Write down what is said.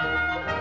Música